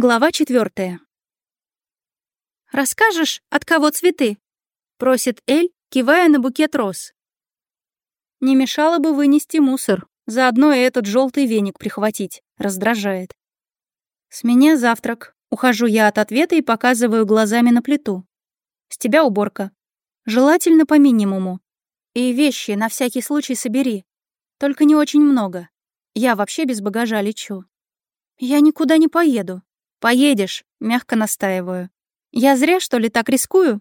Глава четвертая. «Расскажешь, от кого цветы?» — просит Эль, кивая на букет роз. «Не мешало бы вынести мусор, заодно и этот желтый веник прихватить», — раздражает. «С меня завтрак», — ухожу я от ответа и показываю глазами на плиту. «С тебя уборка. Желательно по минимуму. И вещи на всякий случай собери. Только не очень много. Я вообще без багажа лечу. Я никуда не поеду», «Поедешь», — мягко настаиваю. «Я зря, что ли, так рискую?»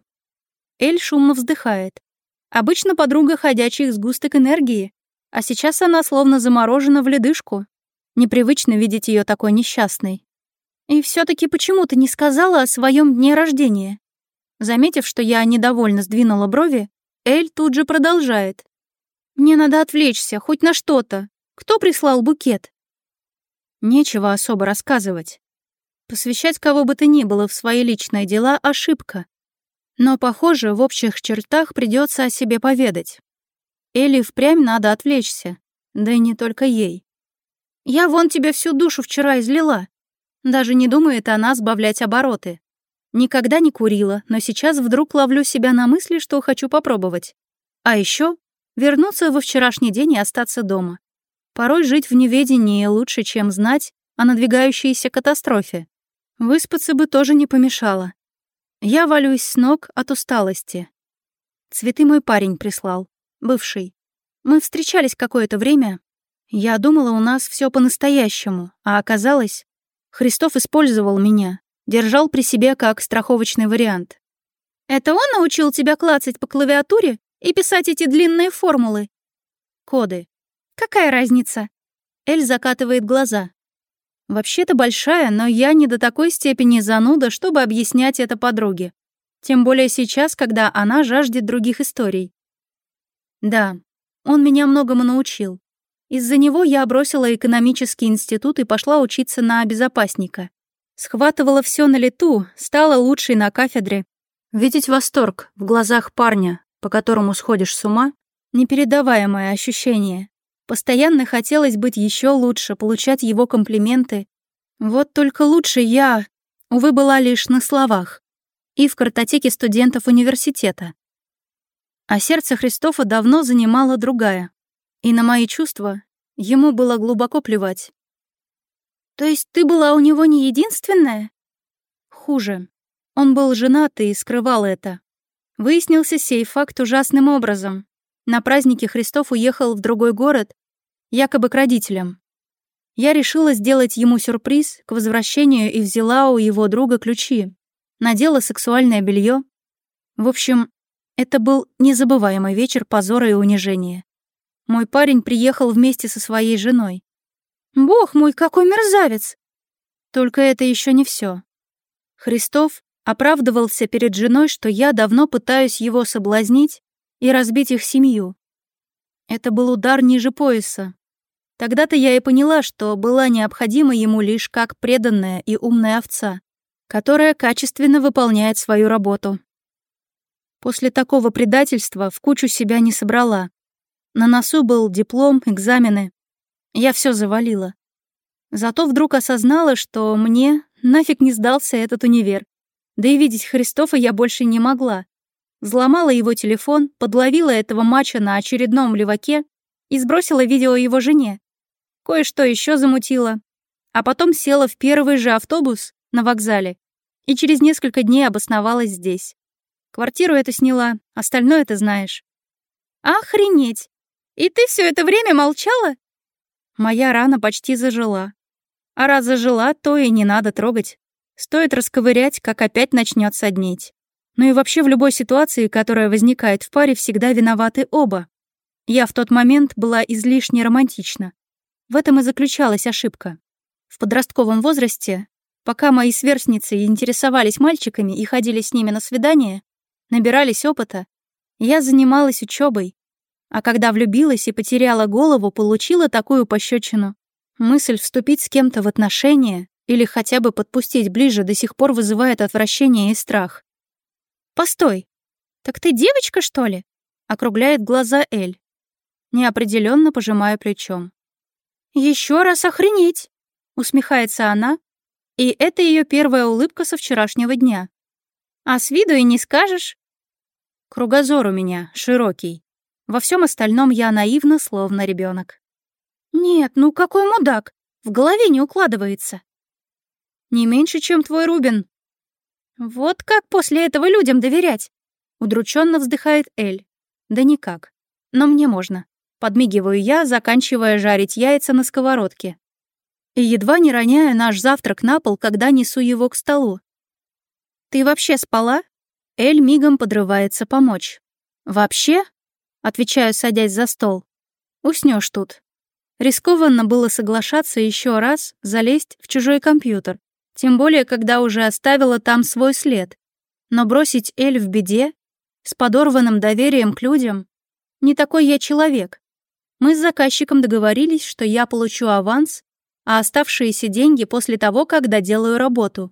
Эль шумно вздыхает. Обычно подруга ходячий сгусток энергии, а сейчас она словно заморожена в ледышку. Непривычно видеть ее такой несчастной. И все таки почему ты не сказала о своем дне рождения? Заметив, что я недовольно сдвинула брови, Эль тут же продолжает. «Мне надо отвлечься, хоть на что-то. Кто прислал букет?» Нечего особо рассказывать. Посвящать кого бы то ни было в свои личные дела — ошибка. Но, похоже, в общих чертах придется о себе поведать. Элли впрямь надо отвлечься. Да и не только ей. «Я вон тебе всю душу вчера излила». Даже не думает она сбавлять обороты. Никогда не курила, но сейчас вдруг ловлю себя на мысли, что хочу попробовать. А еще вернуться во вчерашний день и остаться дома. Порой жить в неведении лучше, чем знать о надвигающейся катастрофе. Выспаться бы тоже не помешало. Я валюсь с ног от усталости. Цветы мой парень прислал, бывший. Мы встречались какое-то время. Я думала, у нас все по-настоящему, а оказалось, Христов использовал меня, держал при себе как страховочный вариант. «Это он научил тебя клацать по клавиатуре и писать эти длинные формулы?» «Коды». «Какая разница?» Эль закатывает глаза. Вообще-то большая, но я не до такой степени зануда, чтобы объяснять это подруге. Тем более сейчас, когда она жаждет других историй. Да, он меня многому научил. Из-за него я бросила экономический институт и пошла учиться на безопасника. Схватывала все на лету, стала лучшей на кафедре. Видеть восторг в глазах парня, по которому сходишь с ума, непередаваемое ощущение. Постоянно хотелось быть еще лучше, получать его комплименты. Вот только лучше я, увы, была лишь на словах. И в картотеке студентов университета. А сердце Христофа давно занимала другая. И на мои чувства ему было глубоко плевать. «То есть ты была у него не единственная?» «Хуже. Он был женат и скрывал это. Выяснился сей факт ужасным образом. На празднике Христов уехал в другой город, якобы к родителям. Я решила сделать ему сюрприз к возвращению и взяла у его друга ключи. Надела сексуальное белье. В общем, это был незабываемый вечер позора и унижения. Мой парень приехал вместе со своей женой. «Бог мой, какой мерзавец!» Только это еще не все. Христов оправдывался перед женой, что я давно пытаюсь его соблазнить, и разбить их семью. Это был удар ниже пояса. Тогда-то я и поняла, что была необходима ему лишь как преданная и умная овца, которая качественно выполняет свою работу. После такого предательства в кучу себя не собрала. На носу был диплом, экзамены. Я все завалила. Зато вдруг осознала, что мне нафиг не сдался этот универ. Да и видеть Христофа я больше не могла взломала его телефон, подловила этого мача на очередном леваке и сбросила видео его жене. Кое-что еще замутила. А потом села в первый же автобус на вокзале и через несколько дней обосновалась здесь. Квартиру эту сняла, остальное ты знаешь. Охренеть! И ты все это время молчала? Моя рана почти зажила. А раз зажила, то и не надо трогать. Стоит расковырять, как опять начнет соднить но и вообще в любой ситуации, которая возникает в паре, всегда виноваты оба. Я в тот момент была излишне романтична. В этом и заключалась ошибка. В подростковом возрасте, пока мои сверстницы интересовались мальчиками и ходили с ними на свидания, набирались опыта, я занималась учебой, а когда влюбилась и потеряла голову, получила такую пощечину. Мысль вступить с кем-то в отношения или хотя бы подпустить ближе до сих пор вызывает отвращение и страх. Постой. Так ты девочка, что ли? Округляет глаза Эль. Неопределенно пожимая плечом. Еще раз охренеть! Усмехается она, и это ее первая улыбка со вчерашнего дня. А с виду и не скажешь. Кругозор у меня широкий. Во всем остальном я наивна, словно ребенок. Нет, ну какой мудак! В голове не укладывается. Не меньше, чем твой Рубин, «Вот как после этого людям доверять?» Удрученно вздыхает Эль. «Да никак. Но мне можно». Подмигиваю я, заканчивая жарить яйца на сковородке. И едва не роняя наш завтрак на пол, когда несу его к столу. «Ты вообще спала?» Эль мигом подрывается помочь. «Вообще?» — отвечаю, садясь за стол. «Уснешь тут». Рискованно было соглашаться еще раз залезть в чужой компьютер, тем более, когда уже оставила там свой след. Но бросить Эль в беде, с подорванным доверием к людям, не такой я человек. Мы с заказчиком договорились, что я получу аванс, а оставшиеся деньги после того, как доделаю работу.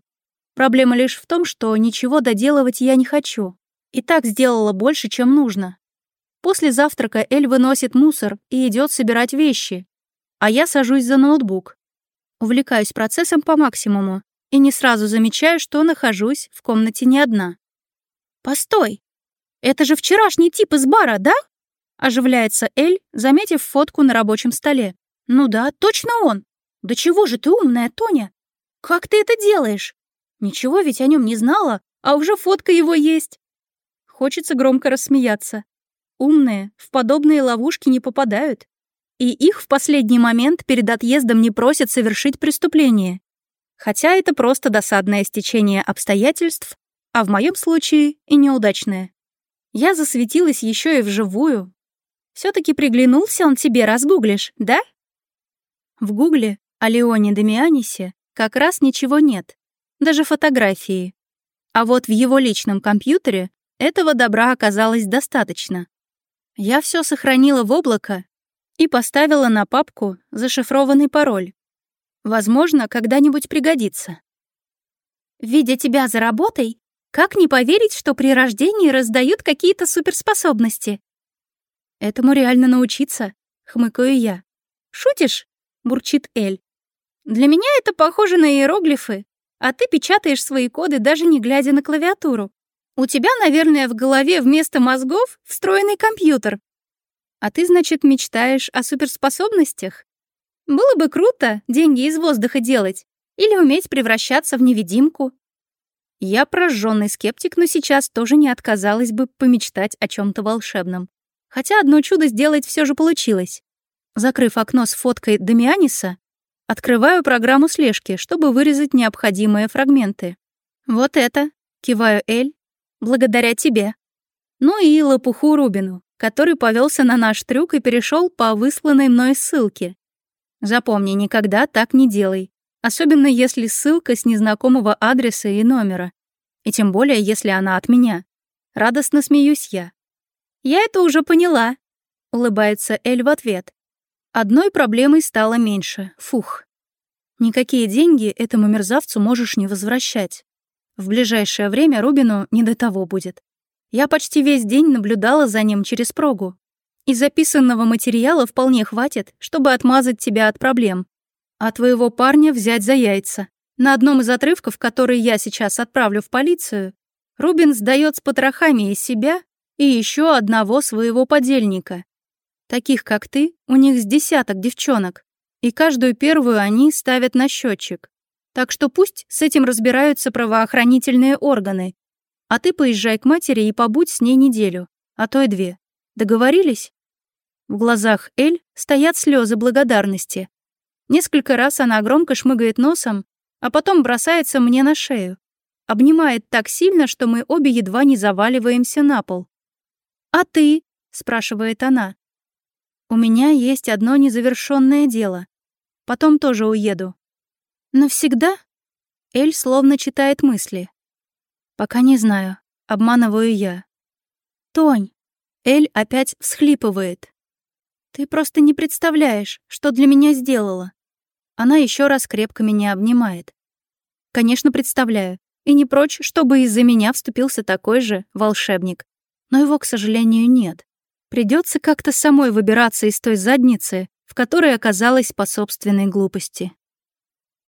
Проблема лишь в том, что ничего доделывать я не хочу. И так сделала больше, чем нужно. После завтрака Эль выносит мусор и идет собирать вещи, а я сажусь за ноутбук. Увлекаюсь процессом по максимуму и не сразу замечаю, что нахожусь в комнате не одна. «Постой! Это же вчерашний тип из бара, да?» Оживляется Эль, заметив фотку на рабочем столе. «Ну да, точно он! Да чего же ты умная, Тоня? Как ты это делаешь? Ничего ведь о нем не знала, а уже фотка его есть!» Хочется громко рассмеяться. Умные в подобные ловушки не попадают. И их в последний момент перед отъездом не просят совершить преступление. Хотя это просто досадное стечение обстоятельств, а в моем случае и неудачное. Я засветилась еще и вживую. все таки приглянулся он тебе, разгуглишь, да? В гугле о Леоне Дамианисе как раз ничего нет, даже фотографии. А вот в его личном компьютере этого добра оказалось достаточно. Я все сохранила в облако и поставила на папку зашифрованный пароль. Возможно, когда-нибудь пригодится. Видя тебя за работой, как не поверить, что при рождении раздают какие-то суперспособности? Этому реально научиться, хмыкаю я. Шутишь? бурчит Эль. Для меня это похоже на иероглифы, а ты печатаешь свои коды, даже не глядя на клавиатуру. У тебя, наверное, в голове вместо мозгов встроенный компьютер. А ты, значит, мечтаешь о суперспособностях? Было бы круто деньги из воздуха делать или уметь превращаться в невидимку. Я прожженный скептик, но сейчас тоже не отказалась бы помечтать о чем то волшебном. Хотя одно чудо сделать все же получилось. Закрыв окно с фоткой Дамианиса, открываю программу слежки, чтобы вырезать необходимые фрагменты. «Вот это!» — киваю Эль. «Благодаря тебе!» Ну и лопуху Рубину, который повелся на наш трюк и перешел по высланной мной ссылке. Запомни, никогда так не делай. Особенно если ссылка с незнакомого адреса и номера. И тем более, если она от меня. Радостно смеюсь я. «Я это уже поняла», — улыбается Эль в ответ. Одной проблемой стало меньше. Фух. Никакие деньги этому мерзавцу можешь не возвращать. В ближайшее время Рубину не до того будет. Я почти весь день наблюдала за ним через прогу. И записанного материала вполне хватит, чтобы отмазать тебя от проблем. А твоего парня взять за яйца. На одном из отрывков, который я сейчас отправлю в полицию, Рубин сдаёт с потрохами и себя, и ещё одного своего подельника. Таких, как ты, у них с десяток девчонок, и каждую первую они ставят на счётчик. Так что пусть с этим разбираются правоохранительные органы. А ты поезжай к матери и побудь с ней неделю, а то и две. Договорились? В глазах Эль стоят слезы благодарности. Несколько раз она громко шмыгает носом, а потом бросается мне на шею. Обнимает так сильно, что мы обе едва не заваливаемся на пол. «А ты?» — спрашивает она. «У меня есть одно незавершенное дело. Потом тоже уеду». «Навсегда?» Эль словно читает мысли. «Пока не знаю. Обманываю я». «Тонь!» Эль опять всхлипывает. «Ты просто не представляешь, что для меня сделала». Она еще раз крепко меня обнимает. «Конечно, представляю. И не прочь, чтобы из-за меня вступился такой же волшебник. Но его, к сожалению, нет. Придется как-то самой выбираться из той задницы, в которой оказалась по собственной глупости.